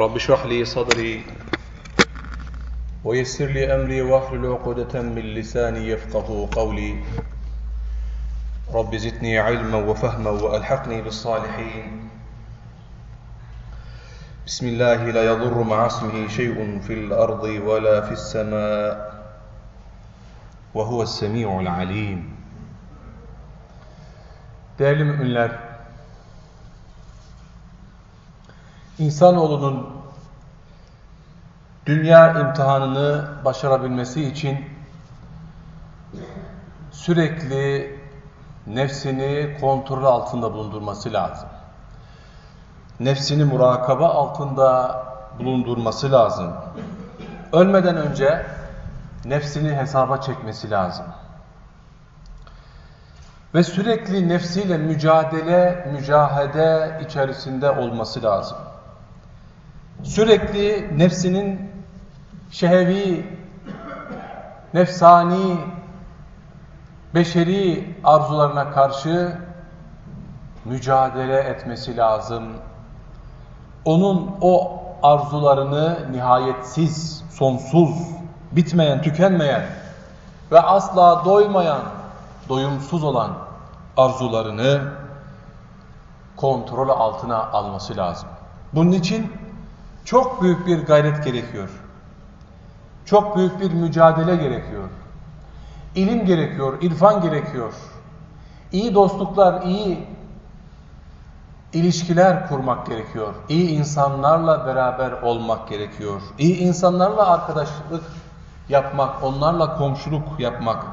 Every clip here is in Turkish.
رب اشرح لي صدري ويسر لي أمري واحلل عقدة من لساني يفقه قولي. رب زدني علما وفهما وألحقني بالصالحين. بسم الله لا يضر مع اسمه شيء في الأرض ولا في السماء وهو السميع العليم. Değerli müminler, insanoğlunun dünya imtihanını başarabilmesi için sürekli nefsini kontrol altında bulundurması lazım. Nefsini murakaba altında bulundurması lazım. Ölmeden önce nefsini hesaba çekmesi lazım. Ve sürekli nefsiyle mücadele, mücahede içerisinde olması lazım. Sürekli nefsinin şehevi, nefsani, beşeri arzularına karşı mücadele etmesi lazım. Onun o arzularını nihayetsiz, sonsuz, bitmeyen, tükenmeyen ve asla doymayan, doyumsuz olan arzularını kontrol altına alması lazım. Bunun için çok büyük bir gayret gerekiyor. Çok büyük bir mücadele gerekiyor. İlim gerekiyor, irfan gerekiyor. İyi dostluklar, iyi ilişkiler kurmak gerekiyor. İyi insanlarla beraber olmak gerekiyor. İyi insanlarla arkadaşlık yapmak, onlarla komşuluk yapmak,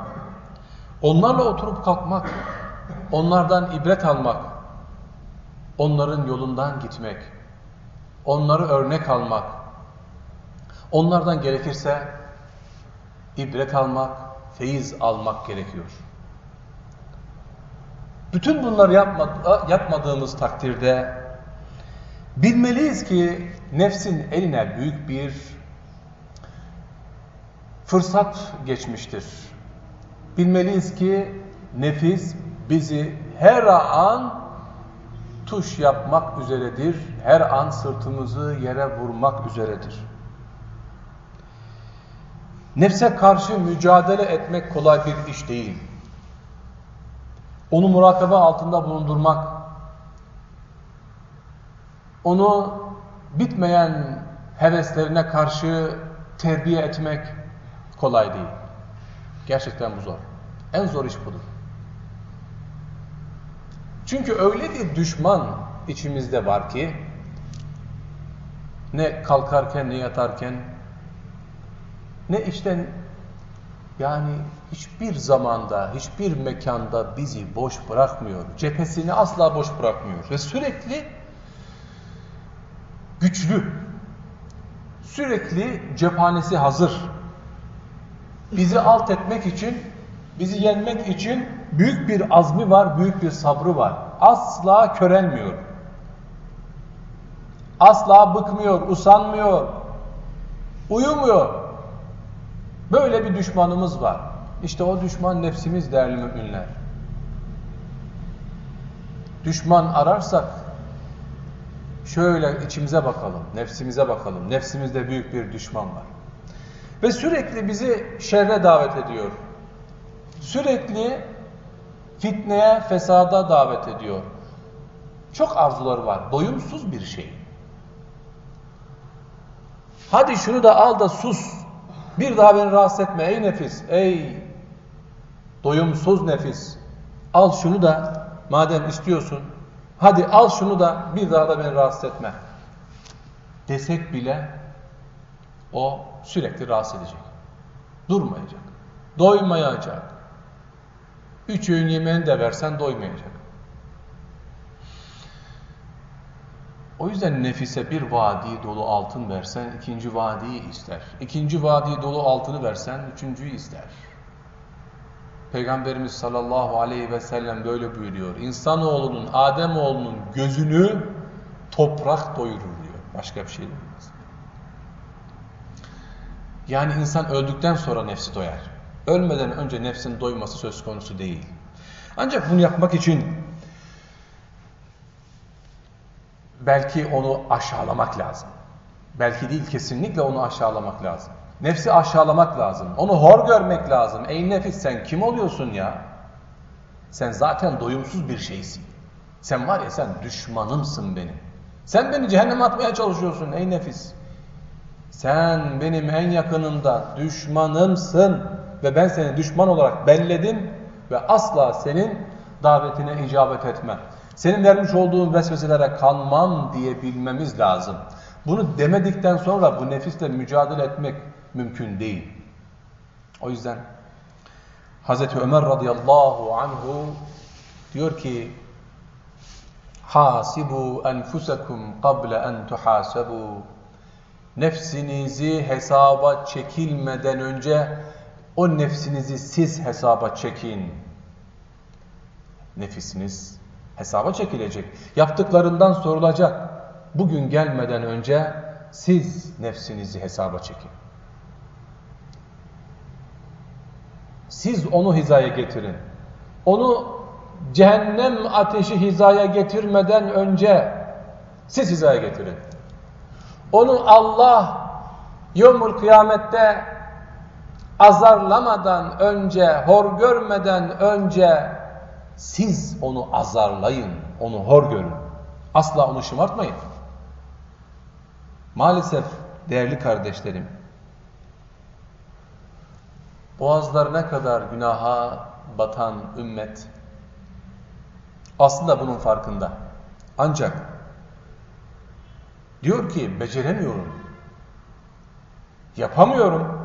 onlarla oturup kalkmak, onlardan ibret almak, onların yolundan gitmek, onları örnek almak, onlardan gerekirse ibret almak, feyiz almak gerekiyor. Bütün bunları yapmadığımız takdirde bilmeliyiz ki nefsin eline büyük bir fırsat geçmiştir. Bilmeliyiz ki nefis bizi her an tuş yapmak üzeredir. Her an sırtımızı yere vurmak üzeredir. Nefse karşı mücadele etmek kolay bir iş değil. Onu murakabe altında bulundurmak, onu bitmeyen heveslerine karşı terbiye etmek kolay değil. Gerçekten bu zor. En zor iş budur. Çünkü öyle bir düşman içimizde var ki ne kalkarken ne yatarken ne içten yani hiçbir zamanda, hiçbir mekanda bizi boş bırakmıyor. Cephesini asla boş bırakmıyor. Ve sürekli güçlü, sürekli cephanesi hazır. Bizi alt etmek için, bizi yenmek için büyük bir azmi var, büyük bir sabrı var. Asla körelmiyor. Asla bıkmıyor, usanmıyor, uyumuyor. Böyle bir düşmanımız var. İşte o düşman nefsimiz değerli müminler. Düşman ararsak şöyle içimize bakalım, nefsimize bakalım. Nefsimizde büyük bir düşman var. Ve sürekli bizi şerre davet ediyor. Sürekli fitneye, fesada davet ediyor. Çok arzuları var. Doyumsuz bir şey. Hadi şunu da al da sus. Bir daha beni rahatsız etme ey nefis. Ey doyumsuz nefis. Al şunu da madem istiyorsun. Hadi al şunu da bir daha da beni rahatsız etme. Desek bile o sürekli rahatsız edecek. Durmayacak. Doymayacak. Üç öğün yemeğini de versen doymayacak. O yüzden nefise bir vadi dolu altın versen ikinci vadiyi ister. İkinci vadi dolu altını versen üçüncüyü ister. Peygamberimiz sallallahu aleyhi ve sellem böyle buyuruyor. İnsanoğlunun, Ademoğlunun gözünü toprak doyurur diyor. Başka bir şey demez. Yani insan öldükten sonra nefsi doyar. Ölmeden önce nefsin doyması söz konusu değil. Ancak bunu yapmak için belki onu aşağılamak lazım. Belki değil kesinlikle onu aşağılamak lazım. Nefsi aşağılamak lazım. Onu hor görmek lazım. Ey nefis sen kim oluyorsun ya? Sen zaten doyumsuz bir şeysin. Sen var ya sen düşmanımsın benim. Sen beni cehenneme atmaya çalışıyorsun ey nefis. Sen benim en yakınımda düşmanımsın ve ben seni düşman olarak belledim ve asla senin davetine icabet etmem. Senin vermiş olduğun vesveselere kanmam diye bilmemiz lazım. Bunu demedikten sonra bu nefisle mücadele etmek mümkün değil. O yüzden Hazreti Ömer radıyallahu anhu diyor ki Hasibu enfusakum qabla en tuhasabu Nefsinizi hesaba çekilmeden önce o nefsinizi siz hesaba çekin. Nefisiniz hesaba çekilecek. Yaptıklarından sorulacak. Bugün gelmeden önce siz nefsinizi hesaba çekin. Siz onu hizaya getirin. Onu cehennem ateşi hizaya getirmeden önce siz hizaya getirin. Onu Allah yomul kıyamette azarlamadan önce, hor görmeden önce siz onu azarlayın, onu hor görün. Asla onu şımartmayın. Maalesef değerli kardeşlerim, boğazlarına kadar günaha batan ümmet aslında bunun farkında. Ancak diyor ki beceremiyorum. Yapamıyorum.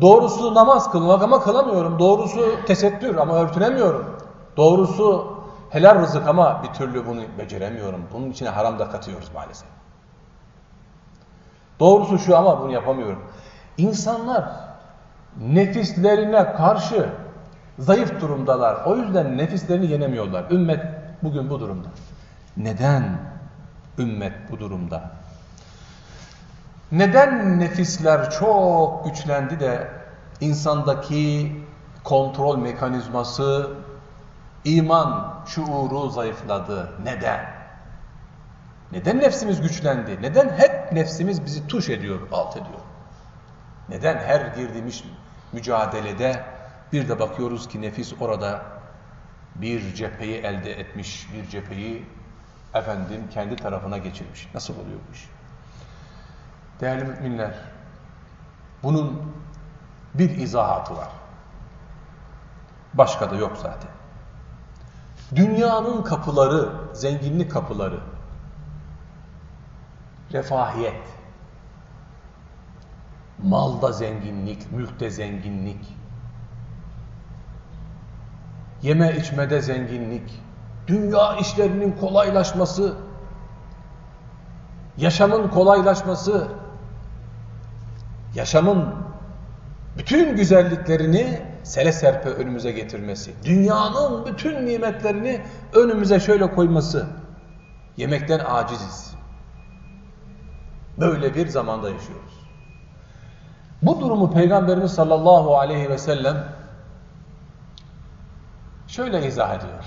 Doğrusu namaz kılmak ama kılamıyorum. Doğrusu tesettür ama örtünemiyorum. Doğrusu helal rızık ama bir türlü bunu beceremiyorum. Bunun içine haram da katıyoruz maalesef. Doğrusu şu ama bunu yapamıyorum. İnsanlar nefislerine karşı zayıf durumdalar. O yüzden nefislerini yenemiyorlar. Ümmet bugün bu durumda. Neden ümmet bu durumda? Neden nefisler çok güçlendi de insandaki kontrol mekanizması, iman şuuru zayıfladı? Neden? Neden nefsimiz güçlendi? Neden hep nefsimiz bizi tuş ediyor, alt ediyor? Neden her girdiğimiz mücadelede bir de bakıyoruz ki nefis orada bir cepheyi elde etmiş, bir cepheyi efendim kendi tarafına geçirmiş. Nasıl oluyor bu iş? Değerli müminler, bunun bir izahatı var. Başka da yok zaten. Dünyanın kapıları, zenginlik kapıları, refahiyet, malda zenginlik, mülkte zenginlik, yeme içmede zenginlik, dünya işlerinin kolaylaşması, yaşamın kolaylaşması, yaşamın bütün güzelliklerini sele serpe önümüze getirmesi, dünyanın bütün nimetlerini önümüze şöyle koyması, yemekten aciziz. Böyle bir zamanda yaşıyoruz. Bu durumu Peygamberimiz sallallahu aleyhi ve sellem şöyle izah ediyor.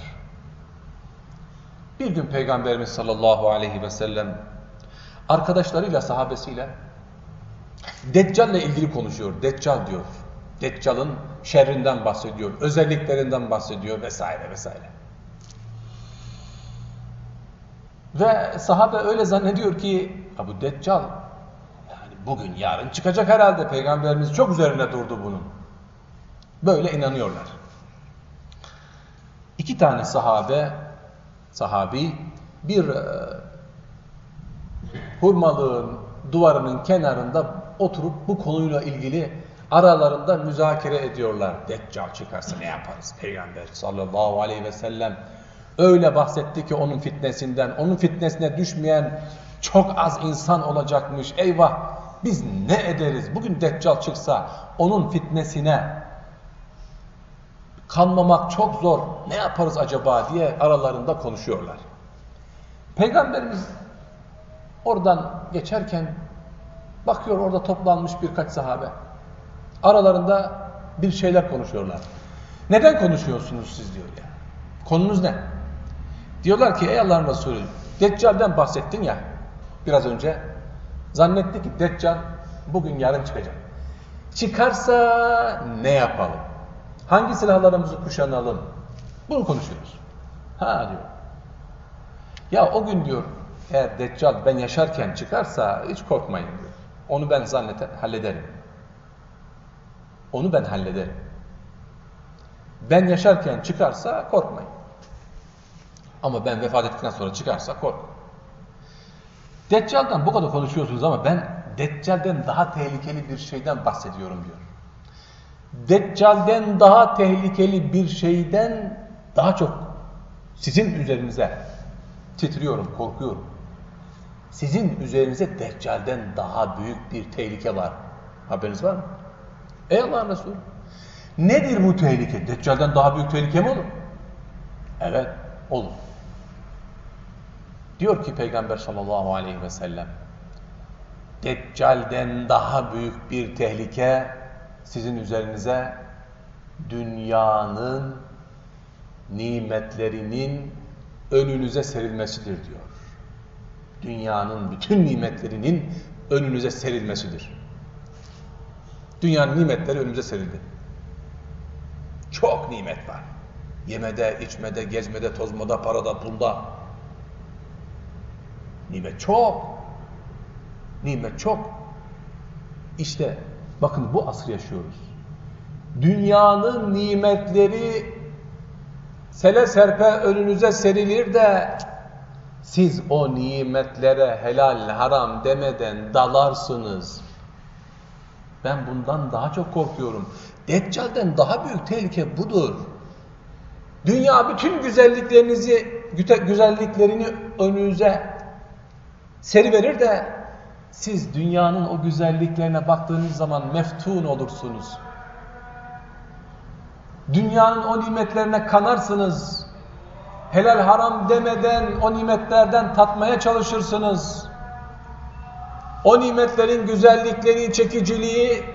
Bir gün Peygamberimiz sallallahu aleyhi ve sellem arkadaşlarıyla, sahabesiyle Deccal ile ilgili konuşuyor. Deccal diyor. Deccal'ın şerrinden bahsediyor, özelliklerinden bahsediyor vesaire vesaire. Ve sahabe öyle zannediyor ki bu Deccal yani bugün yarın çıkacak herhalde peygamberimiz çok üzerine durdu bunun. Böyle inanıyorlar. İki tane sahabe sahabi bir e, hurmalığın duvarının kenarında oturup bu konuyla ilgili aralarında müzakere ediyorlar. Deccal çıkarsa ne yaparız? Peygamber sallallahu aleyhi ve sellem öyle bahsetti ki onun fitnesinden, onun fitnesine düşmeyen çok az insan olacakmış. Eyvah biz ne ederiz? Bugün Deccal çıksa onun fitnesine kanmamak çok zor. Ne yaparız acaba diye aralarında konuşuyorlar. Peygamberimiz oradan geçerken bakıyor orada toplanmış birkaç sahabe. Aralarında bir şeyler konuşuyorlar. Neden konuşuyorsunuz siz diyor ya. Konunuz ne? Diyorlar ki ey Allah'ın Resulü Deccal'den bahsettin ya biraz önce. Zannetti ki Deccal bugün yarın çıkacak. Çıkarsa ne yapalım? Hangi silahlarımızı kuşanalım? Bunu konuşuyoruz. Ha diyor. Ya o gün diyor eğer Deccal ben yaşarken çıkarsa hiç korkmayın diyor. Onu ben zanneten hallederim. Onu ben hallederim. Ben yaşarken çıkarsa korkmayın. Ama ben vefat ettikten sonra çıkarsa korkun. Deccal'dan bu kadar konuşuyorsunuz ama ben Deccal'den daha tehlikeli bir şeyden bahsediyorum diyor. Deccal'den daha tehlikeli bir şeyden daha çok sizin üzerinize titriyorum, korkuyorum. Sizin üzerinize Deccal'den daha büyük bir tehlike var. Haberiniz var mı? Ey Allah'ın Resulü. Nedir bu tehlike? Deccal'den daha büyük tehlike mi olur? Evet, olur. Diyor ki Peygamber sallallahu aleyhi ve sellem, Deccal'den daha büyük bir tehlike sizin üzerinize dünyanın nimetlerinin önünüze serilmesidir diyor. Dünyanın bütün nimetlerinin önünüze serilmesidir. Dünyanın nimetleri önümüze serildi. Çok nimet var. Yemede, içmede, gezmede, tozmada, parada, pulda. Nimet çok. Nimet çok. İşte bakın bu asır yaşıyoruz. Dünyanın nimetleri sele serpe önünüze serilir de siz o nimetlere helal haram demeden dalarsınız. Ben bundan daha çok korkuyorum. Deccal'den daha büyük tehlike budur. Dünya bütün güzelliklerinizi, güzelliklerini önünüze seriverir de siz dünyanın o güzelliklerine baktığınız zaman meftun olursunuz. Dünyanın o nimetlerine kanarsınız. Helal haram demeden o nimetlerden tatmaya çalışırsınız. O nimetlerin güzellikleri, çekiciliği,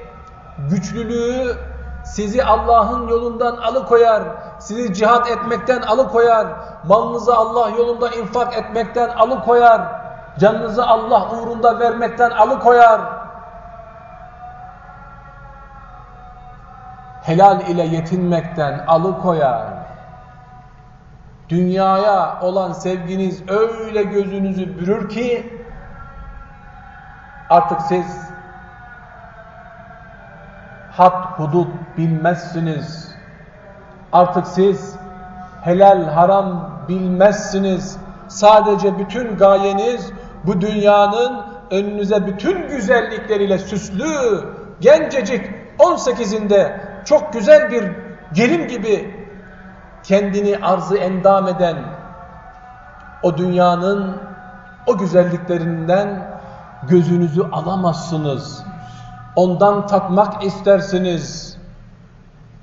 güçlülüğü sizi Allah'ın yolundan alıkoyar, sizi cihat etmekten alıkoyar, malınızı Allah yolunda infak etmekten alıkoyar, canınızı Allah uğrunda vermekten alıkoyar. Helal ile yetinmekten alıkoyar. Dünyaya olan sevginiz öyle gözünüzü bürür ki artık siz had hudut bilmezsiniz. Artık siz helal haram bilmezsiniz. Sadece bütün gayeniz bu dünyanın önünüze bütün güzellikleriyle süslü, gencecik 18'inde çok güzel bir gelin gibi kendini arzı endam eden o dünyanın o güzelliklerinden gözünüzü alamazsınız. Ondan tatmak istersiniz.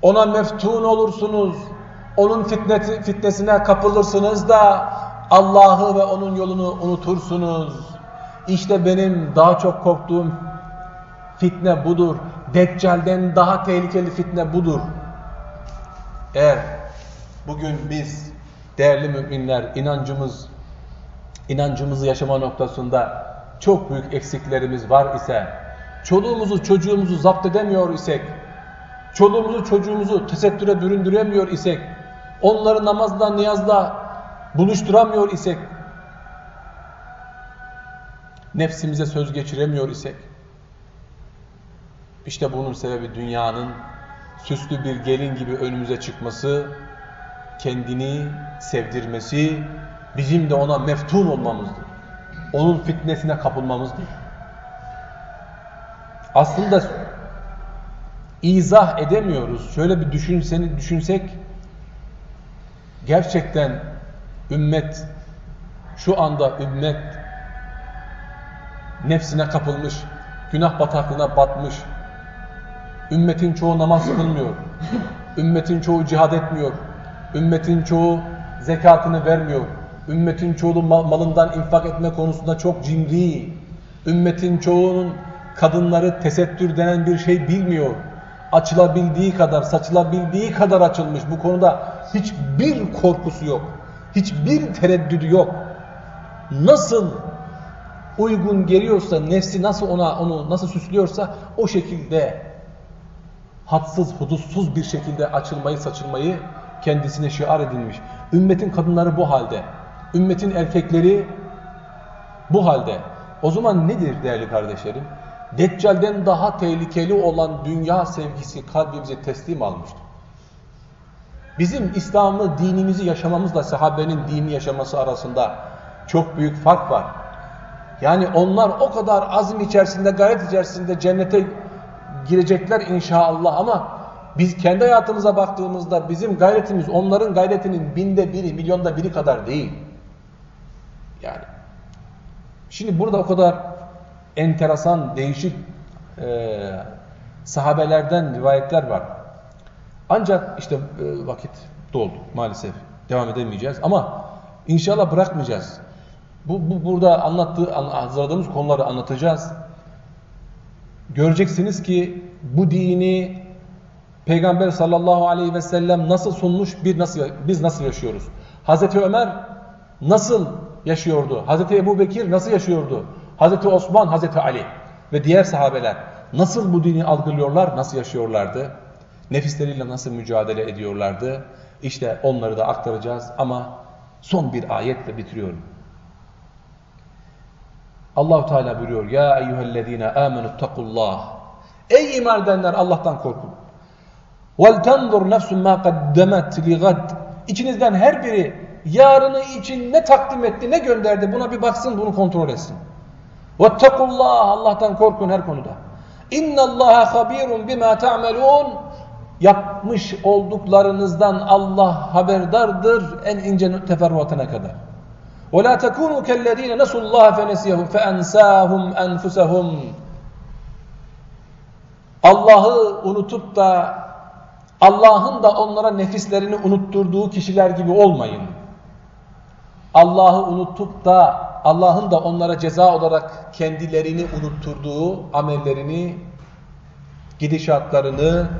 Ona meftun olursunuz. Onun fitneti, fitnesine kapılırsınız da Allah'ı ve onun yolunu unutursunuz. İşte benim daha çok korktuğum fitne budur. Deccal'den daha tehlikeli fitne budur. Eğer bugün biz değerli müminler inancımız inancımızı yaşama noktasında çok büyük eksiklerimiz var ise çoluğumuzu çocuğumuzu zapt edemiyor isek çoluğumuzu çocuğumuzu tesettüre büründüremiyor isek onları namazla niyazla buluşturamıyor isek nefsimize söz geçiremiyor isek işte bunun sebebi dünyanın süslü bir gelin gibi önümüze çıkması, kendini sevdirmesi, bizim de ona meftun olmamızdır. Onun fitnesine kapılmamızdır. Aslında izah edemiyoruz. Şöyle bir düşünseni düşünsek gerçekten ümmet şu anda ümmet nefsine kapılmış, günah bataklığına batmış, Ümmetin çoğu namaz kılmıyor. Ümmetin çoğu cihad etmiyor. Ümmetin çoğu zekatını vermiyor. Ümmetin çoğu malından infak etme konusunda çok cimri. Ümmetin çoğunun kadınları tesettür denen bir şey bilmiyor. Açılabildiği kadar, saçılabildiği kadar açılmış. Bu konuda hiçbir korkusu yok. Hiçbir tereddüdü yok. Nasıl uygun geliyorsa, nefsi nasıl ona onu nasıl süslüyorsa o şekilde hadsız, hudutsuz bir şekilde açılmayı, saçılmayı kendisine şiar edilmiş. Ümmetin kadınları bu halde. Ümmetin erkekleri bu halde. O zaman nedir değerli kardeşlerim? Deccal'den daha tehlikeli olan dünya sevgisi kalbimize teslim almıştır. Bizim İslam'ı, dinimizi yaşamamızla sahabenin dini yaşaması arasında çok büyük fark var. Yani onlar o kadar azim içerisinde, gayret içerisinde cennete girecekler inşallah ama biz kendi hayatımıza baktığımızda bizim gayretimiz onların gayretinin binde biri, milyonda biri kadar değil. Yani şimdi burada o kadar enteresan, değişik e, sahabelerden rivayetler var. Ancak işte e, vakit doldu maalesef. Devam edemeyeceğiz ama inşallah bırakmayacağız. Bu, bu burada anlattığı, hazırladığımız konuları anlatacağız. Göreceksiniz ki bu dini Peygamber sallallahu aleyhi ve sellem nasıl sunmuş, bir nasıl, biz nasıl yaşıyoruz? Hazreti Ömer nasıl yaşıyordu? Hazreti Ebu Bekir nasıl yaşıyordu? Hazreti Osman, Hazreti Ali ve diğer sahabeler nasıl bu dini algılıyorlar, nasıl yaşıyorlardı? Nefisleriyle nasıl mücadele ediyorlardı? İşte onları da aktaracağız ama son bir ayetle bitiriyorum. Allahu Teala buyuruyor: "Ya eyyuhellezine amenu takullah." Ey iman edenler Allah'tan korkun. "Vel tanzur nefsun ma qaddemet ligad." İçinizden her biri yarını için ne takdim etti, ne gönderdi buna bir baksın, bunu kontrol etsin. "Vettakullah." Allah'tan korkun her konuda. "İnnallaha habirun bima ta'melun." Yapmış olduklarınızdan Allah haberdardır en ince teferruatına kadar. وَلَا تَكُونُوا كَالَّذ۪ينَ نَسُوا اللّٰهَ فَنَسِيَهُمْ فَاَنْسَاهُمْ أَنْفُسَهُمْ Allah'ı unutup da Allah'ın da onlara nefislerini unutturduğu kişiler gibi olmayın. Allah'ı unutup da Allah'ın da onlara ceza olarak kendilerini unutturduğu amellerini, gidişatlarını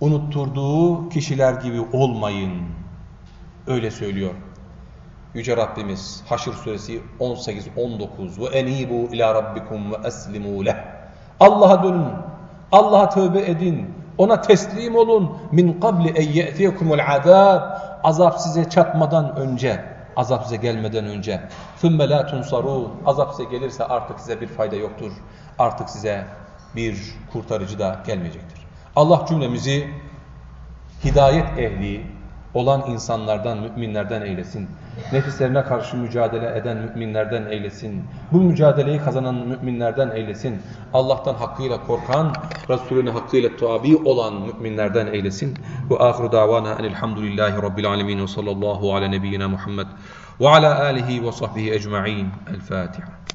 unutturduğu kişiler gibi olmayın. Öyle söylüyor. Yüce Rabbimiz Haşr suresi 18-19 ve enibu ila rabbikum ve eslimu leh. Allah'a dönün. Allah'a tövbe edin. Ona teslim olun. Min qabli en ye'tiyekumul azab. Azap size çatmadan önce, azap size gelmeden önce. Thumme la tunsarun. Azap size gelirse artık size bir fayda yoktur. Artık size bir kurtarıcı da gelmeyecektir. Allah cümlemizi hidayet ehli, olan insanlardan, müminlerden eylesin. Nefislerine karşı mücadele eden müminlerden eylesin. Bu mücadeleyi kazanan müminlerden eylesin. Allah'tan hakkıyla korkan, Resulüne hakkıyla tabi olan müminlerden eylesin. Ve ahiru davana enilhamdülillahi rabbil alemin ve sallallahu ala nebiyyina Muhammed ve ala alihi ve sahbihi ecma'in. El Fatiha.